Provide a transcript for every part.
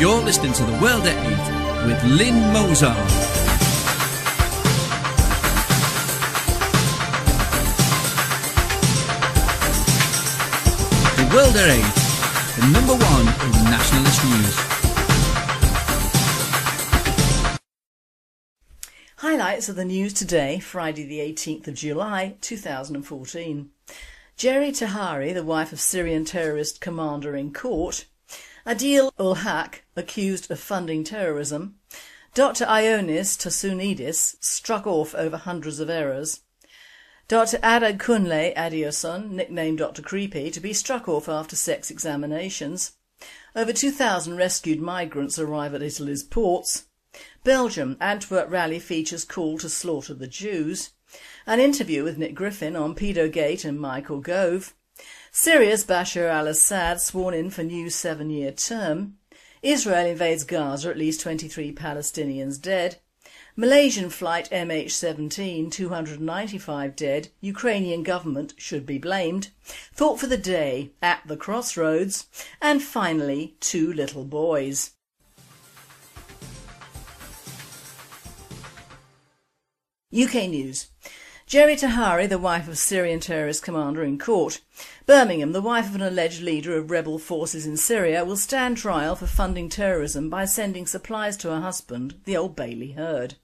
You're listening to The World at 8 with Lynne Mozar. The World at 8, the number one in nationalist news. Highlights of the news today, Friday the 18th of July 2014. Jerry Tahari, the wife of Syrian terrorist commander in court, Adil ul Haq, accused of funding terrorism, Dr Ioannis Tosounidis, struck off over hundreds of errors, Dr Adekunle Adeosun, nicknamed Dr Creepy, to be struck off after sex examinations, over 2,000 rescued migrants arrive at Italy's ports, Belgium, Antwerp rally features call to slaughter the Jews, an interview with Nick Griffin on Pedogate and Michael Gove, Syria's Bashar al-Assad sworn in for new seven-year term. Israel invades Gaza, at least 23 Palestinians dead. Malaysian flight MH17, 295 dead. Ukrainian government should be blamed. Thought for the day, at the crossroads. And finally, two little boys. UK News Jerry Tahari, the wife of Syrian terrorist commander in court. Birmingham, the wife of an alleged leader of rebel forces in Syria, will stand trial for funding terrorism by sending supplies to her husband, the Old Bailey heard.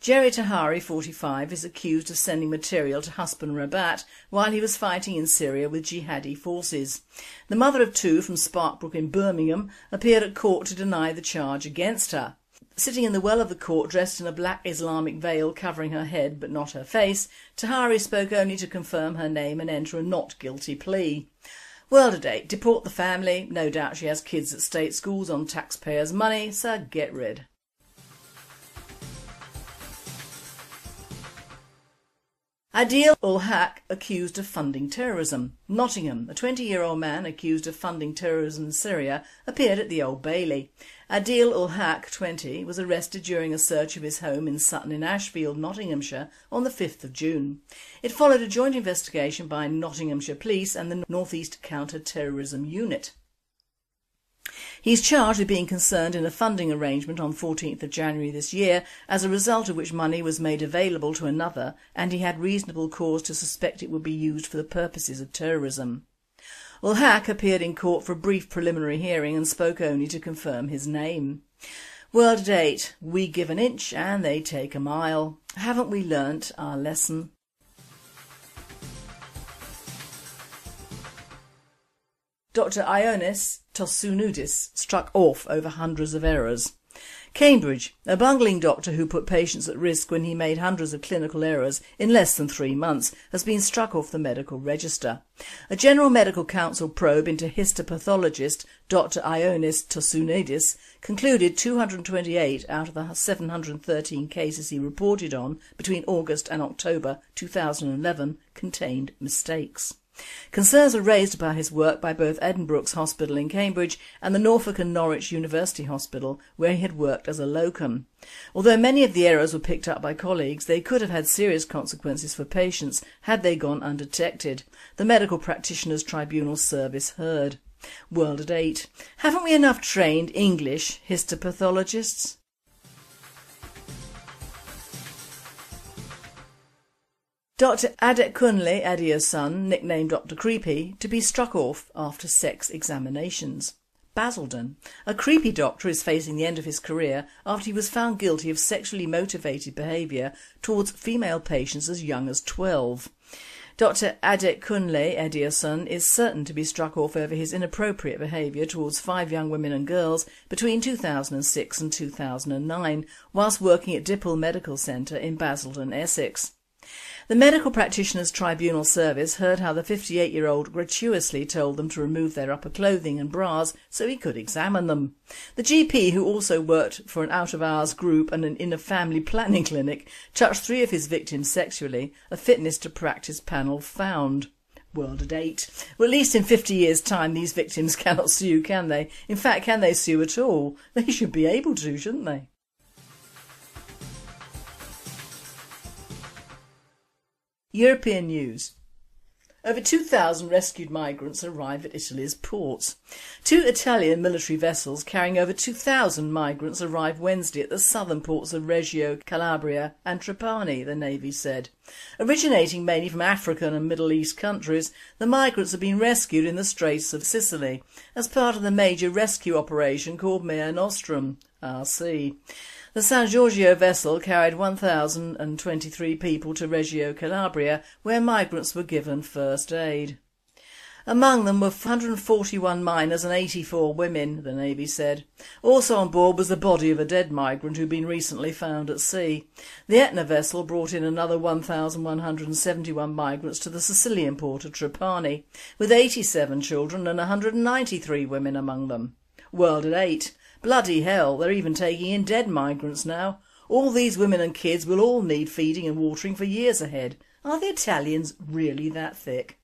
Jerry Tahari, 45, is accused of sending material to Hassan Rabat while he was fighting in Syria with jihadi forces. The mother of two from Sparkbrook in Birmingham appeared at court to deny the charge against her. Sitting in the well of the court dressed in a black Islamic veil covering her head but not her face, Tahari spoke only to confirm her name and enter a not guilty plea. World a date, deport the family, no doubt she has kids at state schools on taxpayers' money, so get rid. Adil ul Haq accused of funding terrorism. Nottingham, a 20-year-old man accused of funding terrorism in Syria, appeared at the Old Bailey. Adil ul Haq, 20, was arrested during a search of his home in Sutton in Ashfield, Nottinghamshire on the 5th of June. It followed a joint investigation by Nottinghamshire Police and the North East Counter-Terrorism Unit. He is charged with being concerned in a funding arrangement on 14th of January this year as a result of which money was made available to another and he had reasonable cause to suspect it would be used for the purposes of terrorism. Ul Haq appeared in court for a brief preliminary hearing and spoke only to confirm his name. World date, we give an inch and they take a mile. Haven't we learnt our lesson? Dr Ioannis Tosounidis struck off over hundreds of errors. Cambridge, a bungling doctor who put patients at risk when he made hundreds of clinical errors in less than three months has been struck off the medical register. A General Medical Council probe into histopathologist Dr Ioannis Tosounidis concluded 228 out of the 713 cases he reported on between August and October 2011 contained mistakes. Concerns are raised about his work by both Addenbrooke's Hospital in Cambridge and the Norfolk and Norwich University Hospital, where he had worked as a locum. Although many of the errors were picked up by colleagues, they could have had serious consequences for patients had they gone undetected, the Medical Practitioners Tribunal Service heard. World at 8. Haven't we enough trained English histopathologists? Dr Adekunle Adeosun, nicknamed Dr Creepy, to be struck off after sex examinations. Basildon. A creepy doctor is facing the end of his career after he was found guilty of sexually motivated behaviour towards female patients as young as 12. Dr Adekunle Adeosun is certain to be struck off over his inappropriate behaviour towards five young women and girls between 2006 and 2009 whilst working at Dipple Medical Centre in Basildon, Essex. The Medical Practitioners Tribunal Service heard how the 58-year-old gratuitously told them to remove their upper clothing and bras so he could examine them. The GP, who also worked for an out-of-hours group and an inner-family planning clinic, touched three of his victims sexually, a fitness to practice panel found. World at eight. Well, at least in 50 years' time these victims cannot sue, can they? In fact, can they sue at all? They should be able to, shouldn't they? European news. Over 2,000 rescued migrants arrive at Italy's ports. Two Italian military vessels carrying over 2,000 migrants arrived Wednesday at the southern ports of Reggio Calabria and Trapani, the Navy said. Originating mainly from African and Middle East countries, the migrants have been rescued in the Straits of Sicily as part of the major rescue operation called Mare Nostrum, RC. The San Giorgio vessel carried 1,023 people to Reggio Calabria where migrants were given first aid. Among them were 141 minors and 84 women, the Navy said. Also on board was the body of a dead migrant who'd been recently found at sea. The Etna vessel brought in another 1,171 migrants to the Sicilian port of Trapani, with 87 children and 193 women among them. World at 8. Bloody hell, they're even taking in dead migrants now. All these women and kids will all need feeding and watering for years ahead. Are the Italians really that thick?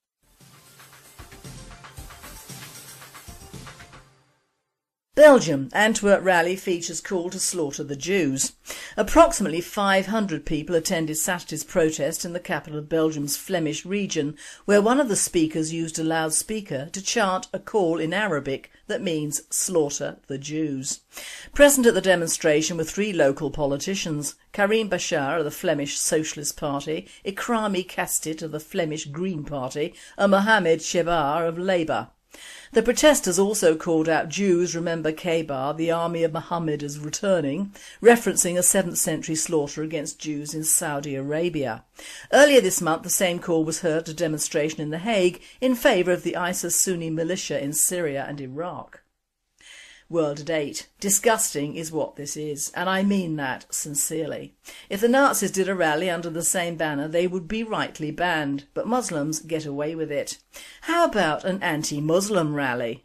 Belgium, Antwerp rally features call to slaughter the Jews. Approximately 500 people attended Saturday's protest in the capital of Belgium's Flemish region, where one of the speakers used a loudspeaker to chant a call in Arabic that means slaughter the Jews. Present at the demonstration were three local politicians, Karim Bashar of the Flemish Socialist Party, Ikrami Kastit of the Flemish Green Party and Mohamed Chebar of Labour. The protesters also called out Jews remember Khaybar, the army of Muhammad is returning, referencing a 7th century slaughter against Jews in Saudi Arabia. Earlier this month the same call was heard at a demonstration in The Hague in favour of the ISIS Sunni militia in Syria and Iraq. World at 8. Disgusting is what this is, and I mean that sincerely. If the Nazis did a rally under the same banner they would be rightly banned, but Muslims get away with it. How about an anti-Muslim rally?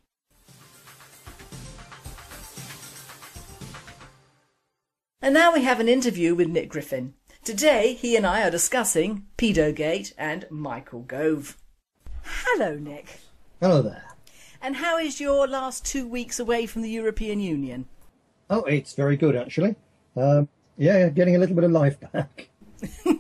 And now we have an interview with Nick Griffin. Today he and I are discussing Pedogate and Michael Gove. Hello Nick. Hello there. And how is your last two weeks away from the European Union? Oh, it's very good actually. Um, yeah, getting a little bit of life back.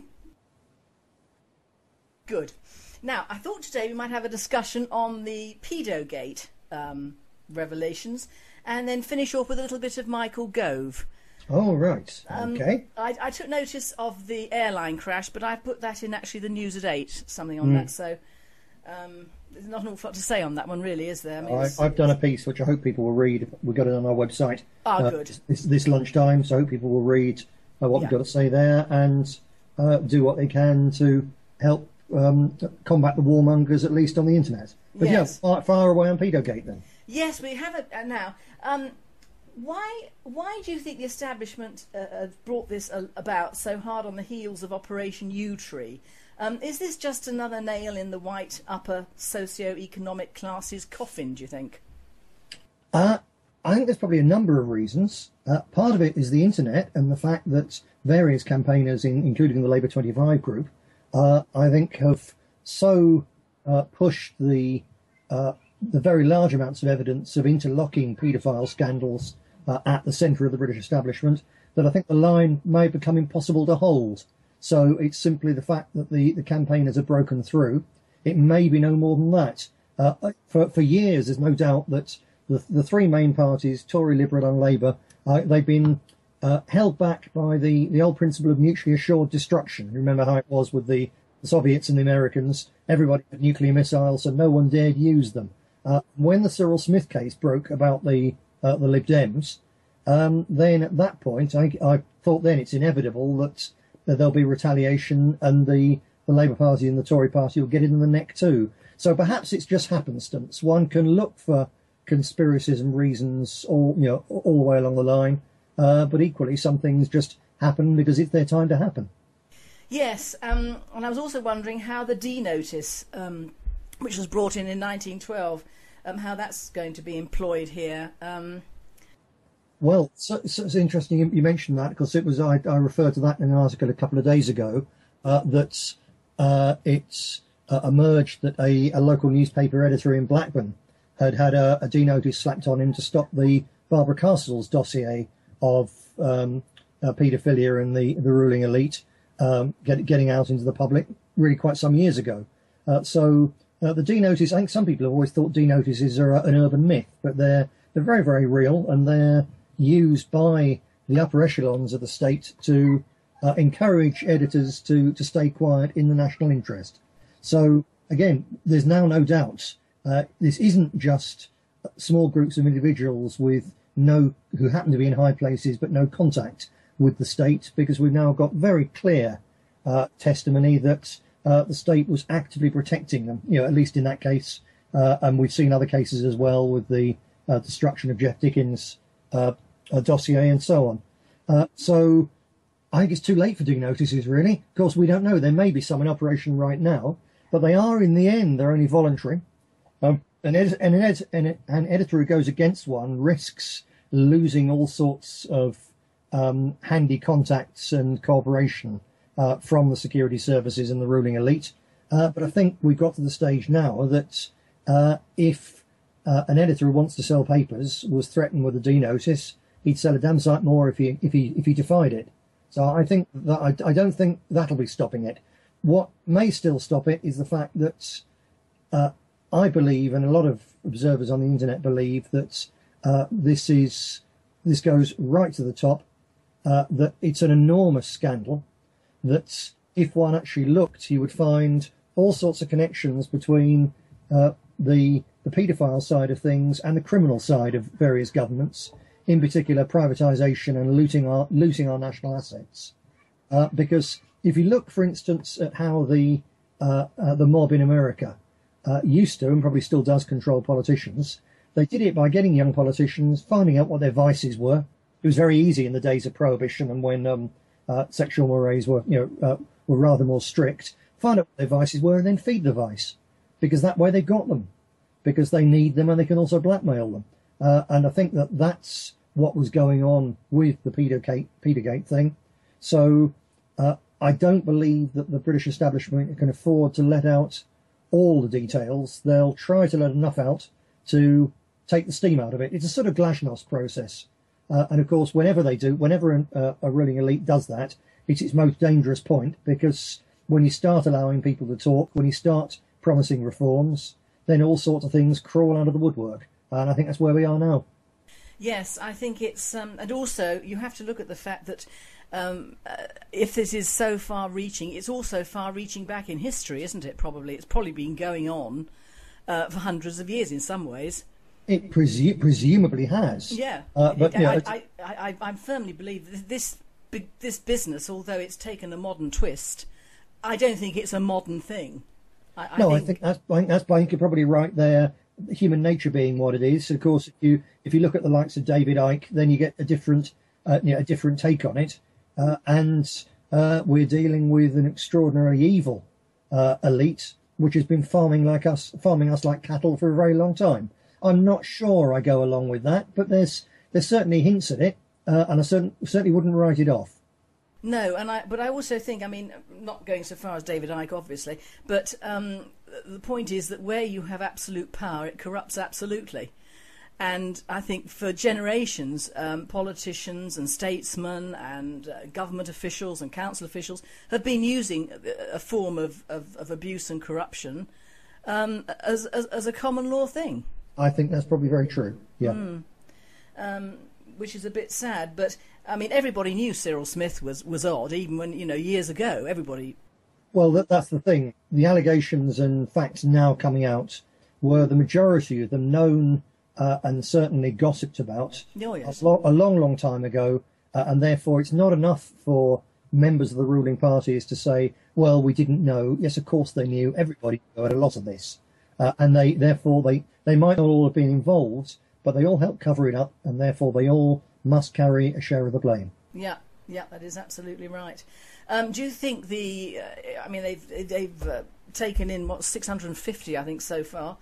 good. Now, I thought today we might have a discussion on the Pedogate um, revelations and then finish off with a little bit of Michael Gove. Oh, right. Um, okay. I, I, took notice of the airline crash, but I put that in actually the news at 8, something on mm. that. So um, there's not an awful lot to say on that one, really, is there? I mean, I, have done a piece which I hope people will read. We've got it on our website. Ah, uh, good. This, this, lunchtime, so I hope people will read uh, what yeah. we've got to say there and uh, do what they can to help um, combat the warmongers, at least on the internet. But yes. yeah, far, far away on Pedogate then. Yes, we have it uh, now. Um, why why do you think the establishment uh, brought this uh, about so hard on the heels of Operation Yewtree? Um, is this just another nail in the white upper socio-economic classes coffin, do you think? Uh, I think there's probably a number of reasons. Uh, part of it is the internet and the fact that various campaigners, in, including the Labour 25 group, uh, I think have so uh, pushed the uh, the very large amounts of evidence of interlocking paedophile scandals uh, at the centre of the British establishment that I think the line may become impossible to hold. So it's simply the fact that the, the campaigners have broken through. It may be no more than that. Uh, for, for years, there's no doubt that the, the three main parties, Tory, Liberal and Labour, uh, they've been uh, held back by the, the old principle of mutually assured destruction. Remember how it was with the, the Soviets and the Americans? Everybody had nuclear missiles, so no one dared use them. Uh, when the Cyril Smith case broke about the uh, the Lib Dems, um, then at that point, I, I, thought then it's inevitable that, that there'll be retaliation and the, the Labour Party and the Tory Party will get in the neck too. So perhaps it's just happenstance. One can look for conspiracies and reasons all you know all the way along the line, uh, but equally some things just happen because it's their time to happen. Yes, um, and I was also wondering how the D notice, um, which was brought in in 1912, um, how that's going to be employed here. Well, so, so it's interesting you, mentioned that because it was I, I, referred to that in an article a couple of days ago uh, that uh, it's uh, emerged that a, a, local newspaper editor in Blackburn had had a, a D notice slapped on him to stop the Barbara Castles dossier of um, uh, paedophilia and the, the ruling elite um, get, getting out into the public really quite some years ago. Uh, so Uh, the D notice, I think some people have always thought D notices are an urban myth, but they're they're very very real and they're used by the upper echelons of the state to uh, encourage editors to to stay quiet in the national interest. So again, there's now no doubt uh, this isn't just small groups of individuals with no who happen to be in high places but no contact with the state because we've now got very clear uh, testimony that uh, the state was actively protecting them, you know, at least in that case. Uh, and we've seen other cases as well with the uh, destruction of Geoff Dickens' uh, dossier and so on. Uh, so I think it's too late for doing notices, really. Of course, we don't know. There may be some in operation right now, but they are, in the end, they're only voluntary. Um, an, an, an editor who goes against one risks losing all sorts of um, handy contacts and cooperation uh, from the security services and the ruling elite. Uh, but I think we've got to the stage now that uh, if uh, an editor who wants to sell papers was threatened with a D notice, he'd sell a damn sight more if he if he if he defied it. So I think that I, I don't think that'll be stopping it. What may still stop it is the fact that uh, I believe, and a lot of observers on the internet believe that uh, this is this goes right to the top. that it's an enormous scandal that if one actually looked, you would find all sorts of connections between uh, the the paedophile side of things and the criminal side of various governments, in particular privatization and looting our looting our national assets. Uh, because if you look, for instance, at how the uh, uh the mob in America uh, used to and probably still does control politicians, they did it by getting young politicians, finding out what their vices were. It was very easy in the days of prohibition and when um, uh, sexual mores were, you know, uh, were rather more strict, find out what their vices were and then feed the vice, because that way they've got them, because they need them and they can also blackmail them. And I think that that's what was going on with the Pedogate, Pedogate thing. So uh, I don't believe that the British establishment can afford to let out all the details. They'll try to let enough out to take the steam out of it. It's a sort of glasnost process. Uh, and of course, whenever they do, whenever an, uh, a ruling elite does that, it's its most dangerous point because when you start allowing people to talk, when you start promising reforms, then all sorts of things crawl out of the woodwork. And I think that's where we are now. Yes, I think it's, um, and also you have to look at the fact that um, uh, if this is so far reaching, it's also far reaching back in history, isn't it? Probably. It's probably been going on uh, for hundreds of years in some ways. It presu- presumably has. Yeah, uh, but it, I, I, I, I, firmly believe this this business, although it's taken a modern twist, I don't think it's a modern thing. I, no, think... I think that's I think that's you're probably right there. Human nature being what it is. Of course, if you if you look at the likes of David Icke, then you get a different uh, you know, a different take on it, uh, and uh, we're dealing with an extraordinarily evil uh, elite which has been farming like us, farming us like cattle for a very long time. I'm not sure I go along with that, but there's there's certainly hints at it, uh, and I certain, certainly wouldn't write it off. No, and I but I also think I mean not going so far as David Icke obviously, but um, the point is that where you have absolute power, it corrupts absolutely. And I think for generations, um, politicians and statesmen and uh, government officials and council officials have been using a form of, of, of abuse and corruption um, as, as, as a common law thing. I think that's probably very true. Yeah. Mm. Um, which is a bit sad, but I mean, everybody knew Cyril Smith was, was odd, even when you know years ago. Everybody. Well, that, that's the thing. The allegations and facts now coming out were the majority of them known uh, and certainly gossiped about oh, yes. a, lo- a, long, long time ago, uh, and therefore it's not enough for members of the ruling parties to say, "Well, we didn't know." Yes, of course they knew. Everybody had a lot of this uh, and they therefore they they might not all have been involved, but they all help cover it up, and therefore they all must carry a share of the blame. Yeah, yeah, that is absolutely right. Um, do you think the? Uh, I mean, they've they've uh, taken in what 650, I think, so far.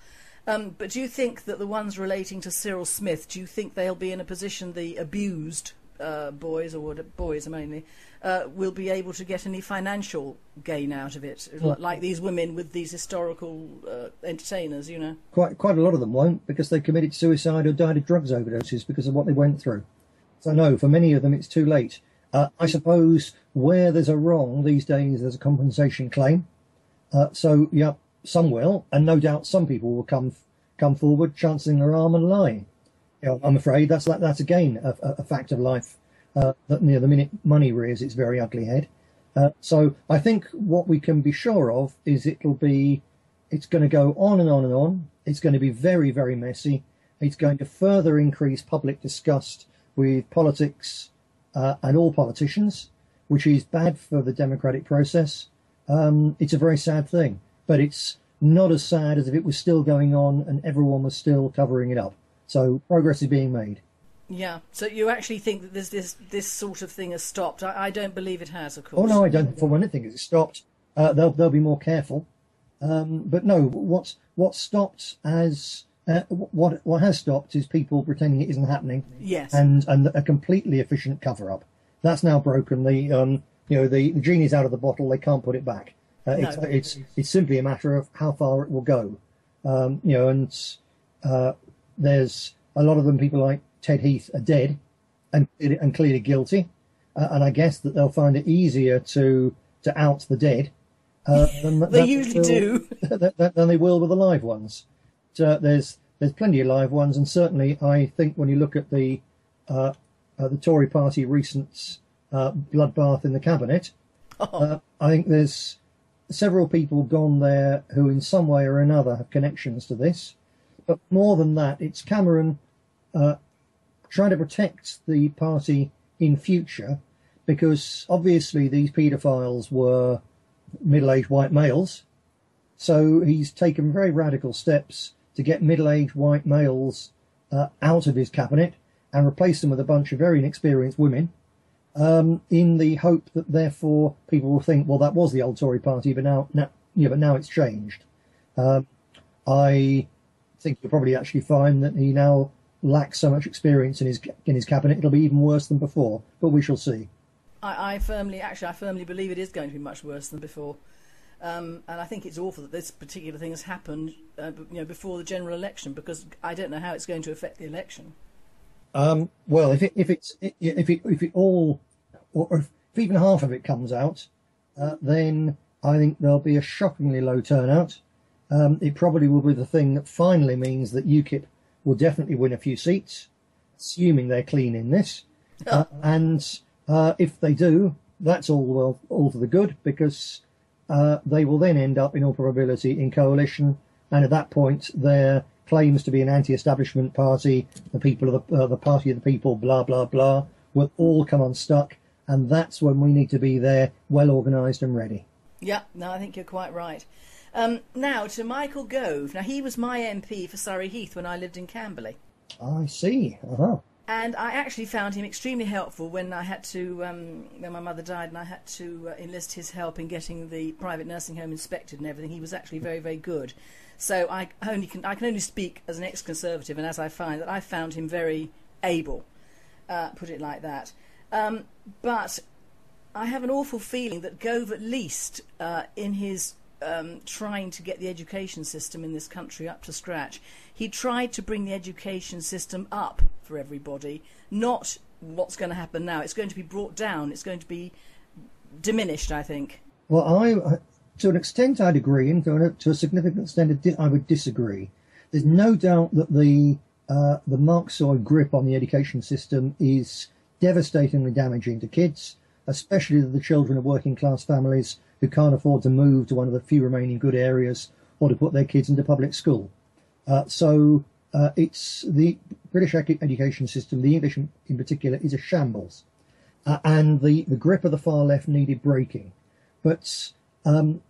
Um, but do you think that the ones relating to Cyril Smith, do you think they'll be in a position, the abused uh, boys, or boys mainly, uh, will be able to get any financial gain out of it, like these women with these historical uh, entertainers, you know. Quite, quite a lot of them won't because they committed suicide or died of drugs overdoses because of what they went through. So no, for many of them it's too late. Uh, I suppose where there's a wrong these days, there's a compensation claim. Uh, so yeah, some will, and no doubt some people will come come forward, chancing their arm and lying. You know, I'm afraid that's that, that's again a, a fact of life. Uh, that near the minute money rears its very ugly head. Uh, so I think what we can be sure of is it'll be, it's going to go on and on and on. It's going to be very very messy. It's going to further increase public disgust with politics uh, and all politicians, which is bad for the democratic process. Um, it's a very sad thing, but it's not as sad as if it was still going on and everyone was still covering it up. So progress is being made. Yeah. So you actually think that this this this sort of thing has stopped? I, I don't believe it has, of course. Oh no, I don't. For one thing, it's stopped. Uh, they'll they'll be more careful. Um, but no, what's what stopped as uh, what what has stopped is people pretending it isn't happening. Yes. And and a completely efficient cover up. That's now broken. The um you know the, the genie's out of the bottle. They can't put it back. Uh, no. it's, it's it's simply a matter of how far it will go. Um, you know, and uh, there's a lot of them. People like Ted Heath are dead and and clearly guilty, uh, and I guess that they'll find it easier to to out the dead. Uh, than, they than usually do. Than, than, they will with the live ones. So there's there's plenty of live ones, and certainly I think when you look at the uh, uh, the Tory Party recent uh, bloodbath in the cabinet, oh. I think there's several people gone there who, in some way or another, have connections to this. But more than that, it's Cameron uh, trying to protect the party in future because obviously these paedophiles were middle-aged white males. So he's taken very radical steps to get middle-aged white males uh, out of his cabinet and replace them with a bunch of very inexperienced women um, in the hope that therefore people will think, well, that was the old Tory party, but now, now yeah, but now it's changed. Um, I think you'll probably actually find that he now lacks so much experience in his in his cabinet, it'll be even worse than before. But we shall see. I, I firmly, actually, I firmly believe it is going to be much worse than before. Um, and I think it's awful that this particular thing has happened, uh, you know, before the general election because I don't know how it's going to affect the election. Um, well, if it, if it's if it if it all or if even half of it comes out, uh, then I think there'll be a shockingly low turnout. Um, it probably will be the thing that finally means that UKIP will definitely win a few seats, assuming they're clean in this. Uh, and uh, if they do, that's all well, all to the good because uh, they will then end up, in all probability, in coalition. And at that point, their claims to be an anti-establishment party, the people of the, uh, the party of the people, blah blah blah, will all come unstuck. And that's when we need to be there, well organised and ready. Yeah, no, I think you're quite right. Um, now to Michael Gove. Now he was my MP for Surrey Heath when I lived in Camberley. I see. Uh-huh. And I actually found him extremely helpful when I had to, um, when my mother died, and I had to uh, enlist his help in getting the private nursing home inspected and everything. He was actually very, very good. So I only can, I can only speak as an ex-conservative, and as I find that I found him very able, uh, put it like that. Um, but I have an awful feeling that Gove, at least uh, in his um, trying to get the education system in this country up to scratch. He tried to bring the education system up for everybody, not what's going to happen now. It's going to be brought down. It's going to be diminished, I think. Well, I, to an extent, I'd agree, and to a, significant extent, I would disagree. There's no doubt that the uh, the Marxoid grip on the education system is devastatingly damaging to kids, especially the children of working class families who can't afford to move to one of the few remaining good areas or to put their kids into public school. Uh, so uh, it's the British education system, the English in, particular, is a shambles. Uh, and the, the grip of the far left needed breaking. But um,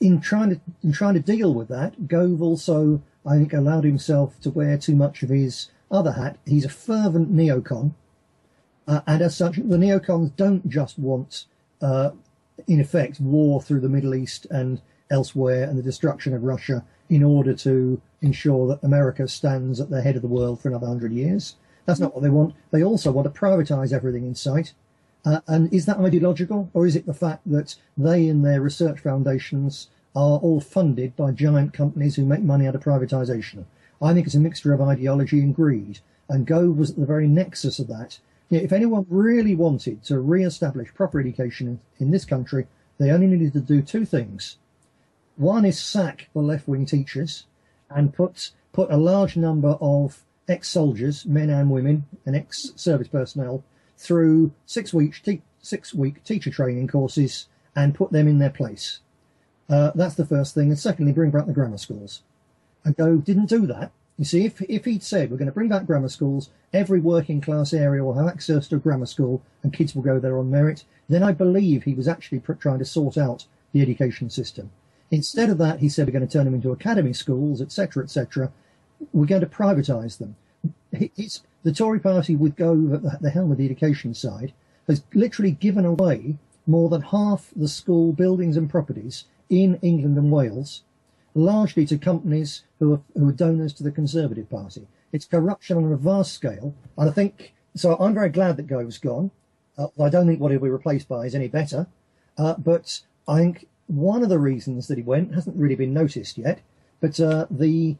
in trying to in trying to deal with that, Gove also, I think, allowed himself to wear too much of his other hat. He's a fervent neocon, uh, and as such, the neocons don't just want uh, in effect, war through the Middle East and elsewhere and the destruction of Russia in order to ensure that America stands at the head of the world for another hundred years. That's not what they want. They also want to privatize everything in sight. Uh, and is that ideological, or is it the fact that they and their research foundations are all funded by giant companies who make money out of privatization? I think it's a mixture of ideology and greed. And Gove was at the very nexus of that if anyone really wanted to re-establish proper education in, in this country, they only needed to do two things. one is sack the left-wing teachers and put put a large number of ex-soldiers, men and women, and ex-service personnel through six week te- six week teacher training courses and put them in their place. Uh, that's the first thing. And secondly, bring back the grammar schools. And Gove didn't do that. You see, if, if he'd said we're going to bring back grammar schools, every working class area will have access to a grammar school and kids will go there on merit, then I believe he was actually pr- trying to sort out the education system. Instead of that, he said we're going to turn them into academy schools, etc., etc. We're going to privatise them. It's, the Tory party, with Gove at the helm of the education side, has literally given away more than half the school buildings and properties in England and Wales, largely to companies who are, who are donors to the Conservative Party. It's corruption on a vast scale, and I think so. I'm very glad that Gove's gone. Uh, I don't think what he'll be replaced by is any better, uh, but I think one of the reasons that he went hasn't really been noticed yet. But uh, the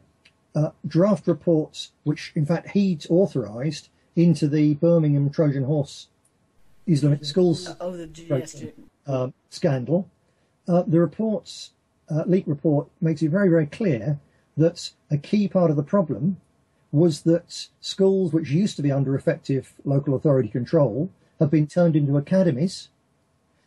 uh, draft reports, which in fact he'd authorised into the Birmingham Trojan Horse Islamic schools oh, the, yes, uh, scandal, uh, the reports, uh, leak report makes it very, very clear that a key part of the problem was that schools which used to be under effective local authority control have been turned into academies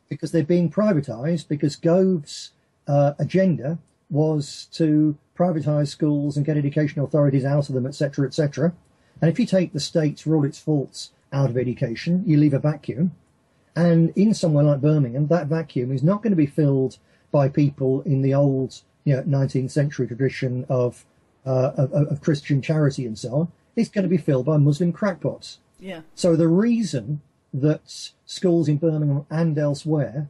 because they're being privatised because Gove's uh, agenda was to privatise schools and get education authorities out of them, etc., etc. And if you take the states for all its faults out of education, you leave a vacuum. And in somewhere like Birmingham, that vacuum is not going to be filled by people in the old, you know, 19th century tradition of, uh, of, of Christian charity and so on. It's going to be filled by Muslim crackpots. Yeah. So the reason that schools in Birmingham and elsewhere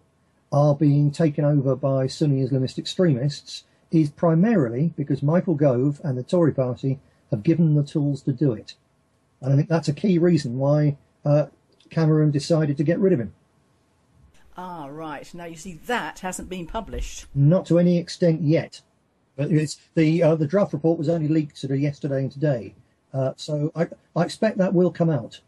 are being taken over by Sunni Islamist extremists is primarily because Michael Gove and the Tory party have given them the tools to do it. And I think that's a key reason why uh, Cameron decided to get rid of him. Ah, right. Now you see that hasn't been published. Not to any extent yet. But it's the uh, the draft report was only leaked sort of yesterday and today, uh, so I, I expect that will come out.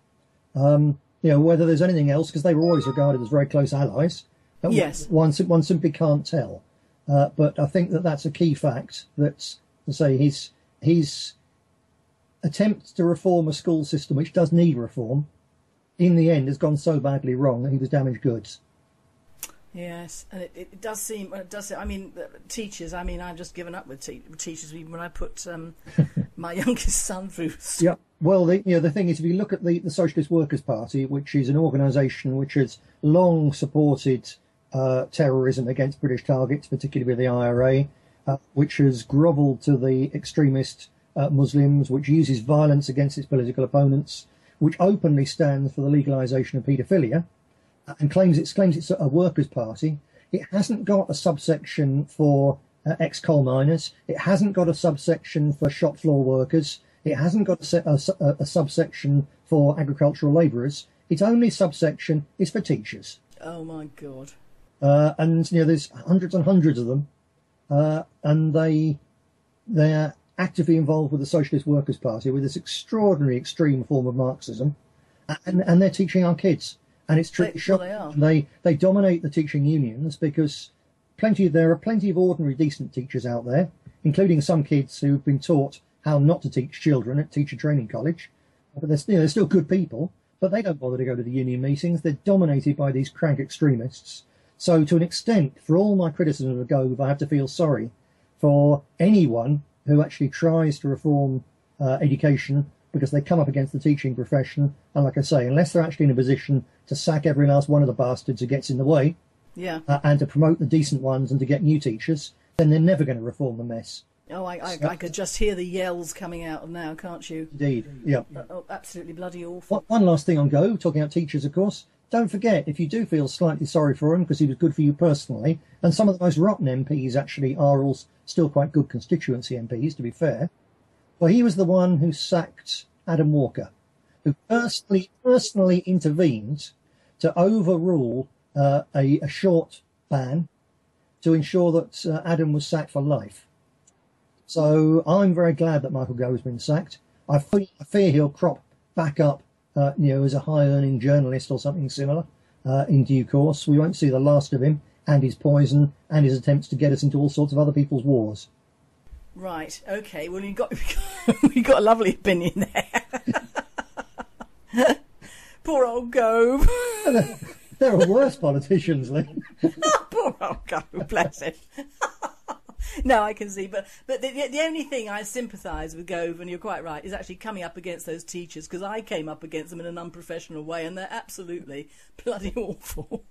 Um, you know whether there's anything else because they were always regarded as very close allies. Yes. One, one simply can't tell. Uh, but I think that that's a key fact. That to say his his attempt to reform a school system which does need reform, in the end, has gone so badly wrong that he was damaged goods. Yes, and it, it does seem. Well, it does. I mean, teachers. I mean, I've just given up with te- teachers. Even when I put um, my youngest son through. Yeah. Well, the, you know, the thing is, if you look at the, the Socialist Workers' Party, which is an organisation which has long supported uh, terrorism against British targets, particularly the IRA, uh, which has grovelled to the extremist uh, Muslims, which uses violence against its political opponents, which openly stands for the legalisation of paedophilia, and claims it's claims it's a workers' party. It hasn't got a subsection for uh, ex-coal miners. It hasn't got a subsection for shop floor workers. It hasn't got a, a, a subsection for agricultural labourers. Its only subsection is for teachers. Oh my god! Uh, and you know, there's hundreds and hundreds of them, uh, and they they're actively involved with the Socialist Workers' Party with this extraordinary extreme form of Marxism, and and they're teaching our kids, and it's truly They- well, they they they dominate the teaching unions because plenty there are plenty of ordinary decent teachers out there, including some kids who've been taught how not to teach children at teacher training college, but they're, you know, they're still good people, but they don't bother to go to the union meetings. They're dominated by these crank extremists. So, to an extent, for all my criticism of Gove, I have to feel sorry for anyone who actually tries to reform uh, education because they come up against the teaching profession. And like I say, unless they're actually in a position to sack every last one of the bastards who gets in the way Yeah. uh, and to promote the decent ones and to get new teachers, then they're never going to reform the mess. Oh, I, I, I could just hear the yells coming out of now, can't you? Indeed. Yeah. Oh, absolutely bloody awful. One- One last thing on Go, talking about teachers, of course. Don't forget, if you do feel slightly sorry for him because he was good for you personally, and some of the most rotten MPs actually are all still quite good constituency MPs, to be fair. Well, he was the one who sacked Adam Walker, who personally personally intervened to overrule uh, a, a short ban to ensure that uh, Adam was sacked for life. So I'm very glad that Michael Gove has been sacked. I fe- I fear he'll crop back up, uh, you know, as a high-earning journalist or something similar uh, in due course. We won't see the last of him, and his poison and his attempts to get us into all sorts of other people's wars. Right. Okay. Well, you got you got a lovely opinion there. Poor old Gove. there are worse politicians, Lee. Poor old Gove. Bless him. no, I can see, but but the, the only thing I sympathise with Gove, and you're quite right, is actually coming up against those teachers because I came up against them in an unprofessional way, and they're absolutely bloody awful.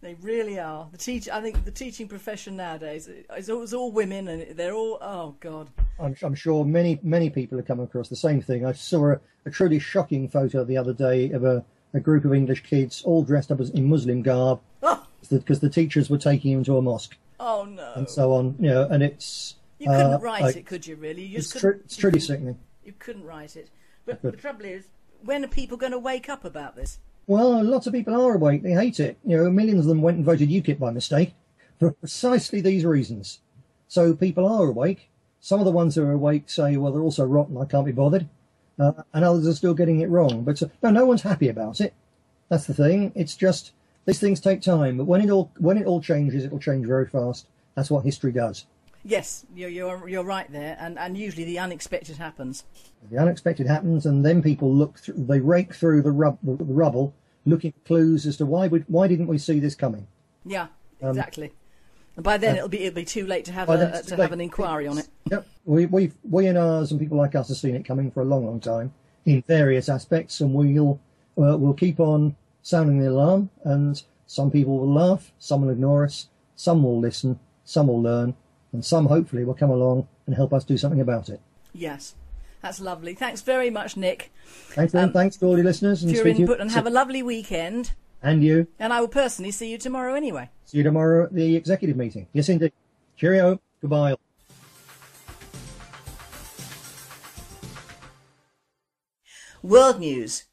They really are. The teach. I think the teaching profession nowadays is all, all women, and they're all. Oh God. I'm, I'm, sure many many people have come across the same thing. I saw a, a truly shocking photo the other day of a, a group of English kids all dressed up as in Muslim garb because oh. the, the, teachers were taking them to a mosque. Oh no. And so on. You know, and it's. You couldn't uh, write like, it, could you? Really? You it's, tr- it's truly sickening. You couldn't write it. But the trouble is, when are people going to wake up about this? Well, lots of people are awake. They hate it. You know, millions of them went and voted UKIP by mistake for precisely these reasons. So people are awake. Some of the ones who are awake say, well, they're also rotten. I can't be bothered. Uh, and others are still getting it wrong. But uh, no, no one's happy about it. That's the thing. It's just these things take time. But when it all when it all changes, it will change very fast. That's what history does. Yes, you're you're, you're right there, and, and usually the unexpected happens. The unexpected happens, and then people look through, they rake through the, rub, the, the rubble, looking for clues as to why would, why didn't we see this coming? Yeah, um, exactly. And by then uh, it'll be it'll be too late to have a, to have an inquiry on it. Yep, we we we and ours and people like us have seen it coming for a long, long time in various aspects, and we'll uh, we'll keep on sounding the alarm. And some people will laugh, some will ignore us, some will listen, some will learn, and some hopefully will come along and help us do something about it. Yes. That's lovely. Thanks very much, Nick. Thanks, um, thanks to all your listeners. And for your input, and have a lovely weekend. And you. And I will personally see you tomorrow anyway. See you tomorrow at the executive meeting. Yes, indeed. Cheerio. Goodbye. World News.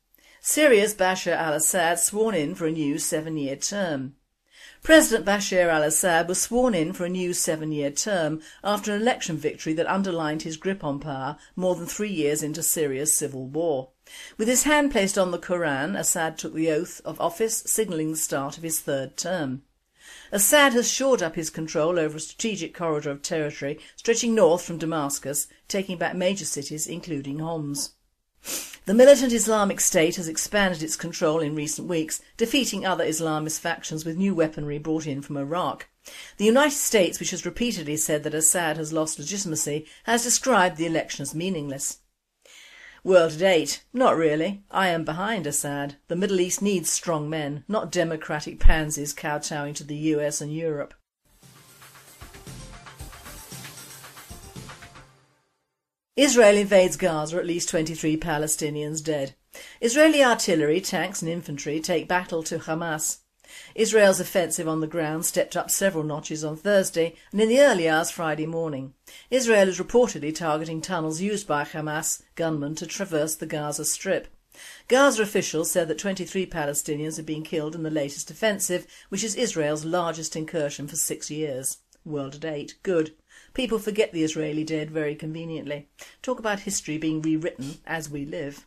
Syria's Bashar al-Assad sworn in for a new seven-year term. President Bashar al-Assad was sworn in for a new seven-year term after an election victory that underlined his grip on power more than three years into Syria's civil war. With his hand placed on the Quran, Assad took the oath of office, signalling the start of his third term. Assad has shored up his control over a strategic corridor of territory stretching north from Damascus, taking back major cities including Homs. The militant Islamic State has expanded its control in recent weeks, defeating other Islamist factions with new weaponry brought in from Iraq. The United States, which has repeatedly said that Assad has lost legitimacy, has described the election as meaningless. World at 8. Not really. I am behind Assad. The Middle East needs strong men, not democratic pansies kowtowing to the US and Europe. Israel invades Gaza, at least 23 Palestinians dead. Israeli artillery, tanks and infantry take battle to Hamas. Israel's offensive on the ground stepped up several notches on Thursday and in the early hours Friday morning. Israel is reportedly targeting tunnels used by Hamas gunmen to traverse the Gaza Strip. Gaza officials said that 23 Palestinians have been killed in the latest offensive, which is Israel's largest incursion for six years. World at 8. Good. People forget the Israeli dead very conveniently. Talk about history being rewritten as we live.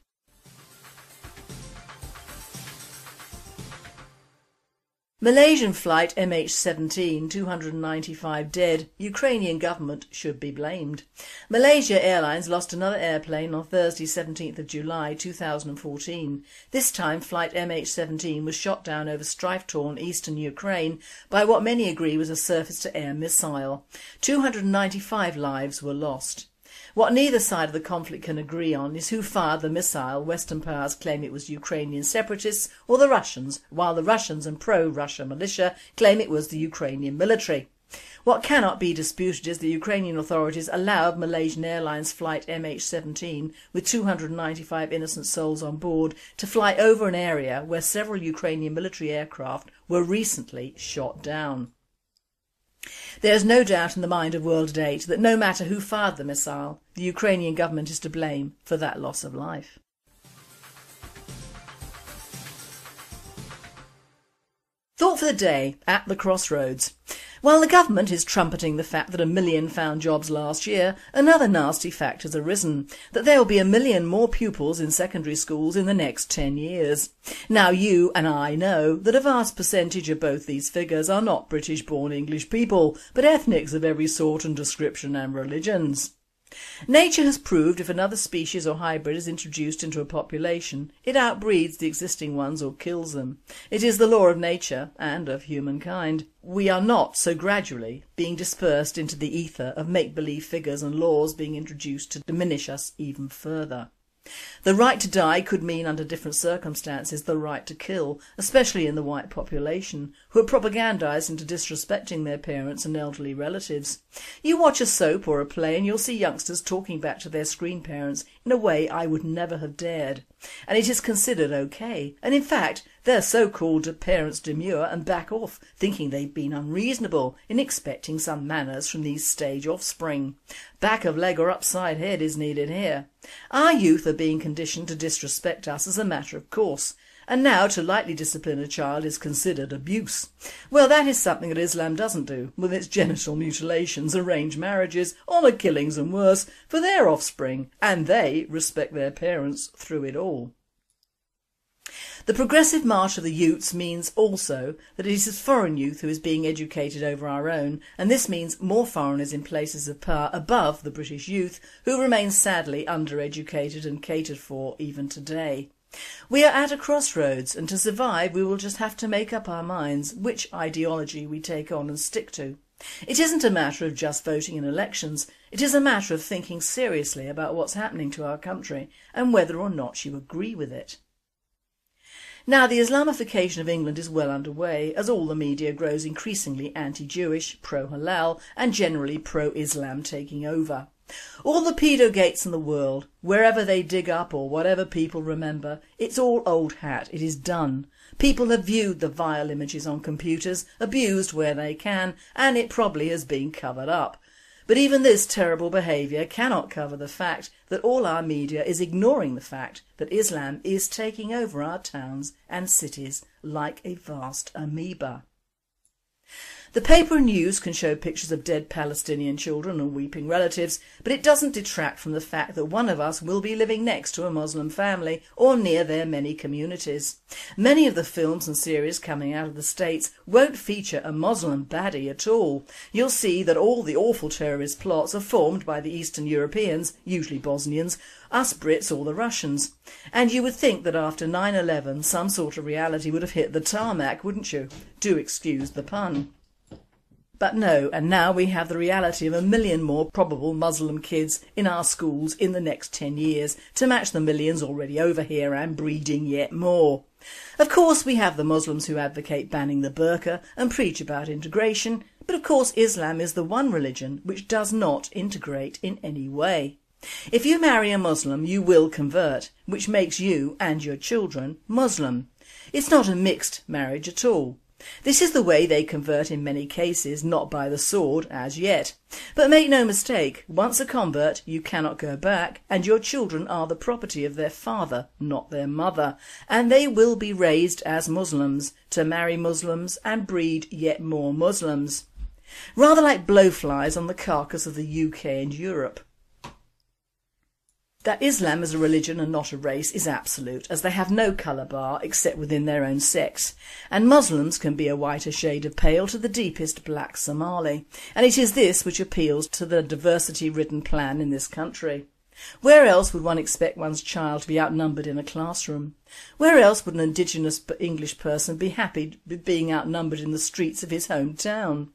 Malaysian flight MH17, 295 dead. Ukrainian government should be blamed. Malaysia Airlines lost another airplane on Thursday 17th of July 2014. This time flight MH17 was shot down over strife-torn eastern Ukraine by what many agree was a surface-to-air missile. 295 lives were lost. What neither side of the conflict can agree on is who fired the missile Western powers claim it was Ukrainian separatists or the Russians, while the Russians and pro-Russia militia claim it was the Ukrainian military. What cannot be disputed is the Ukrainian authorities allowed Malaysian Airlines flight MH17 with 295 innocent souls on board to fly over an area where several Ukrainian military aircraft were recently shot down. There is no doubt in the mind of World at 8 that no matter who fired the missile, the Ukrainian government is to blame for that loss of life. Thought for the day at the crossroads. While the government is trumpeting the fact that a million found jobs last year, another nasty fact has arisen, that there will be a million more pupils in secondary schools in the next 10 years. Now you and I know that a vast percentage of both these figures are not British born English people, but ethnics of every sort and description and religions. Nature has proved if another species or hybrid is introduced into a population, it outbreeds the existing ones or kills them. It is the law of nature and of humankind. We are not so gradually being dispersed into the ether of make-believe figures and laws being introduced to diminish us even further. The right to die could mean under different circumstances the right to kill, especially in the white population, who are propagandised into disrespecting their parents and elderly relatives. You watch a soap or a play and you'll see youngsters talking back to their screen parents in a way I would never have dared. And it is considered okay, and in fact their so-called parents demur and back off, thinking they've been unreasonable in expecting some manners from these stage offspring. Back of leg or upside head is needed here. Our youth are being conditioned to disrespect us as a matter of course, and now to lightly discipline a child is considered abuse. Well that is something that Islam doesn't do with its genital mutilations, arranged marriages, honour killings and worse for their offspring and they respect their parents through it all. The progressive march of the Utes means also that it is foreign youth who is being educated over our own and this means more foreigners in places of power above the British youth who remain sadly undereducated and catered for even today. We are at a crossroads and to survive we will just have to make up our minds which ideology we take on and stick to. It isn't a matter of just voting in elections, it is a matter of thinking seriously about what's happening to our country and whether or not you agree with it. Now the Islamification of England is well underway as all the media grows increasingly anti-Jewish, pro-halal and generally pro-Islam taking over. All the pedo gates in the world, wherever they dig up or whatever people remember, it's all old hat, it is done. People have viewed the vile images on computers, abused where they can and it probably has been covered up. But even this terrible behaviour cannot cover the fact that all our media is ignoring the fact that Islam is taking over our towns and cities like a vast amoeba. The paper and news can show pictures of dead Palestinian children and weeping relatives, but it doesn't detract from the fact that one of us will be living next to a Muslim family or near their many communities. Many of the films and series coming out of the States won't feature a Muslim baddie at all. You'll see that all the awful terrorist plots are formed by the Eastern Europeans, usually Bosnians, us Brits or the Russians. And you would think that after 9-11 some sort of reality would have hit the tarmac, wouldn't you? Do excuse the pun. But no, and now we have the reality of a million more probable Muslim kids in our schools in the next 10 years to match the millions already over here and breeding yet more. Of course we have the Muslims who advocate banning the burqa and preach about integration, but of course Islam is the one religion which does not integrate in any way. If you marry a Muslim you will convert, which makes you and your children Muslim. It's not a mixed marriage at all. This is the way they convert in many cases, not by the sword as yet. But make no mistake, once a convert you cannot go back and your children are the property of their father, not their mother, and they will be raised as Muslims, to marry Muslims and breed yet more Muslims. Rather like blowflies on the carcass of the UK and Europe. That Islam is a religion and not a race is absolute, as they have no colour bar except within their own sex, and Muslims can be a whiter shade of pale to the deepest black Somali, and it is this which appeals to the diversity-ridden plan in this country. Where else would one expect one's child to be outnumbered in a classroom? Where else would an indigenous English person be happy being outnumbered in the streets of his home town?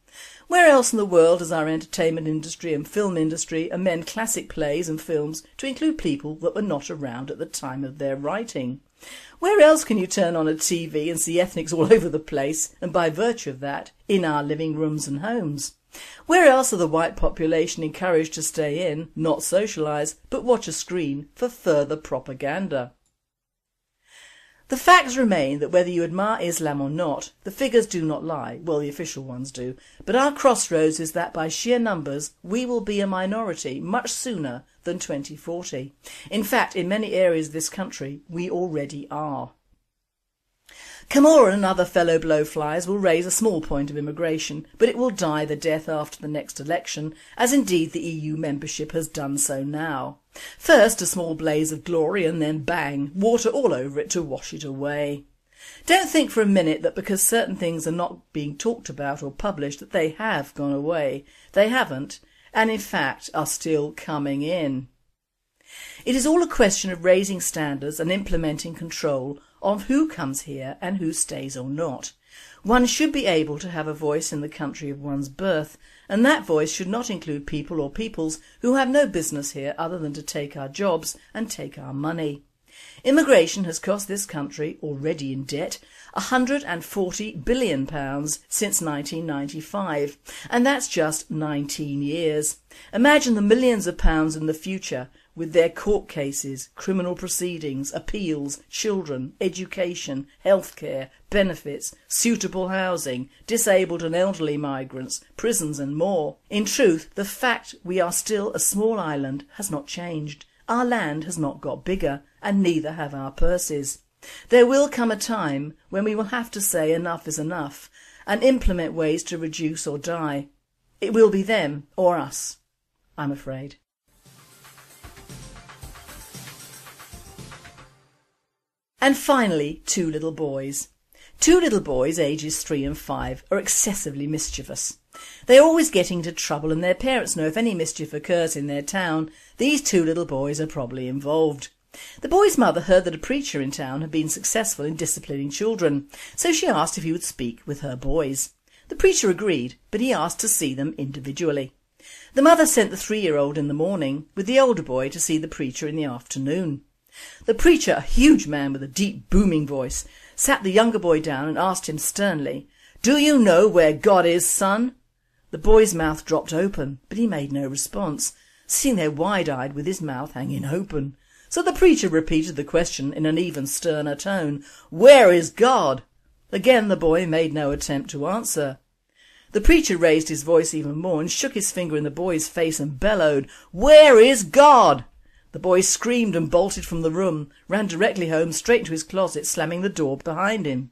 Where else in the world does our entertainment industry and film industry amend classic plays and films to include people that were not around at the time of their writing? Where else can you turn on a TV and see ethnics all over the place and by virtue of that, in our living rooms and homes? Where else are the white population encouraged to stay in, not socialise, but watch a screen for further propaganda? The facts remain that whether you admire Islam or not, the figures do not lie, well the official ones do, but our crossroads is that by sheer numbers we will be a minority much sooner than 2040. In fact, in many areas of this country we already are. Cameron and other fellow blowflies will raise a small point of immigration, but it will die the death after the next election, as indeed the EU membership has done so now. First a small blaze of glory and then bang, water all over it to wash it away. Don't think for a minute that because certain things are not being talked about or published that they have gone away. They haven't, and in fact are still coming in. It is all a question of raising standards and implementing control on who comes here and who stays or not. One should be able to have a voice in the country of one's birth and that voice should not include people or peoples who have no business here other than to take our jobs and take our money. Immigration has cost this country, already in debt, £140 billion since 1995 and that's just 19 years. Imagine the millions of pounds in the future with their court cases, criminal proceedings, appeals, children, education, healthcare, benefits, suitable housing, disabled and elderly migrants, prisons and more. In truth, the fact we are still a small island has not changed. Our land has not got bigger and neither have our purses. There will come a time when we will have to say enough is enough and implement ways to reduce or die. It will be them or us, I'm afraid. And finally, two little boys. Two little boys, ages three and five, are excessively mischievous. They are always getting into trouble and their parents know if any mischief occurs in their town, these two little boys are probably involved. The boy's mother heard that a preacher in town had been successful in disciplining children, so she asked if he would speak with her boys. The preacher agreed, but he asked to see them individually. The mother sent the three-year-old in the morning, with the older boy to see the preacher in the afternoon. The preacher, a huge man with a deep booming voice, sat the younger boy down and asked him sternly, Do you know where God is, son? The boy's mouth dropped open, but he made no response, sitting there wide-eyed with his mouth hanging open. So the preacher repeated the question in an even sterner tone, Where is God? Again the boy made no attempt to answer. The preacher raised his voice even more and shook his finger in the boy's face and bellowed, Where is God? The boy screamed and bolted from the room, ran directly home straight to his closet slamming the door behind him.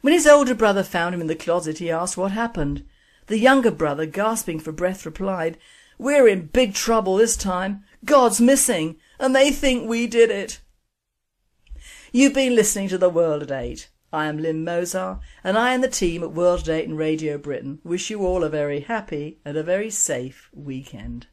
When his older brother found him in the closet he asked what happened. The younger brother, gasping for breath, replied, We're in big trouble this time. God's missing and they think we did it. You've been listening to The World at 8. I am Lynne Mozar and I and the team at World at 8 and Radio Britain wish you all a very happy and a very safe weekend.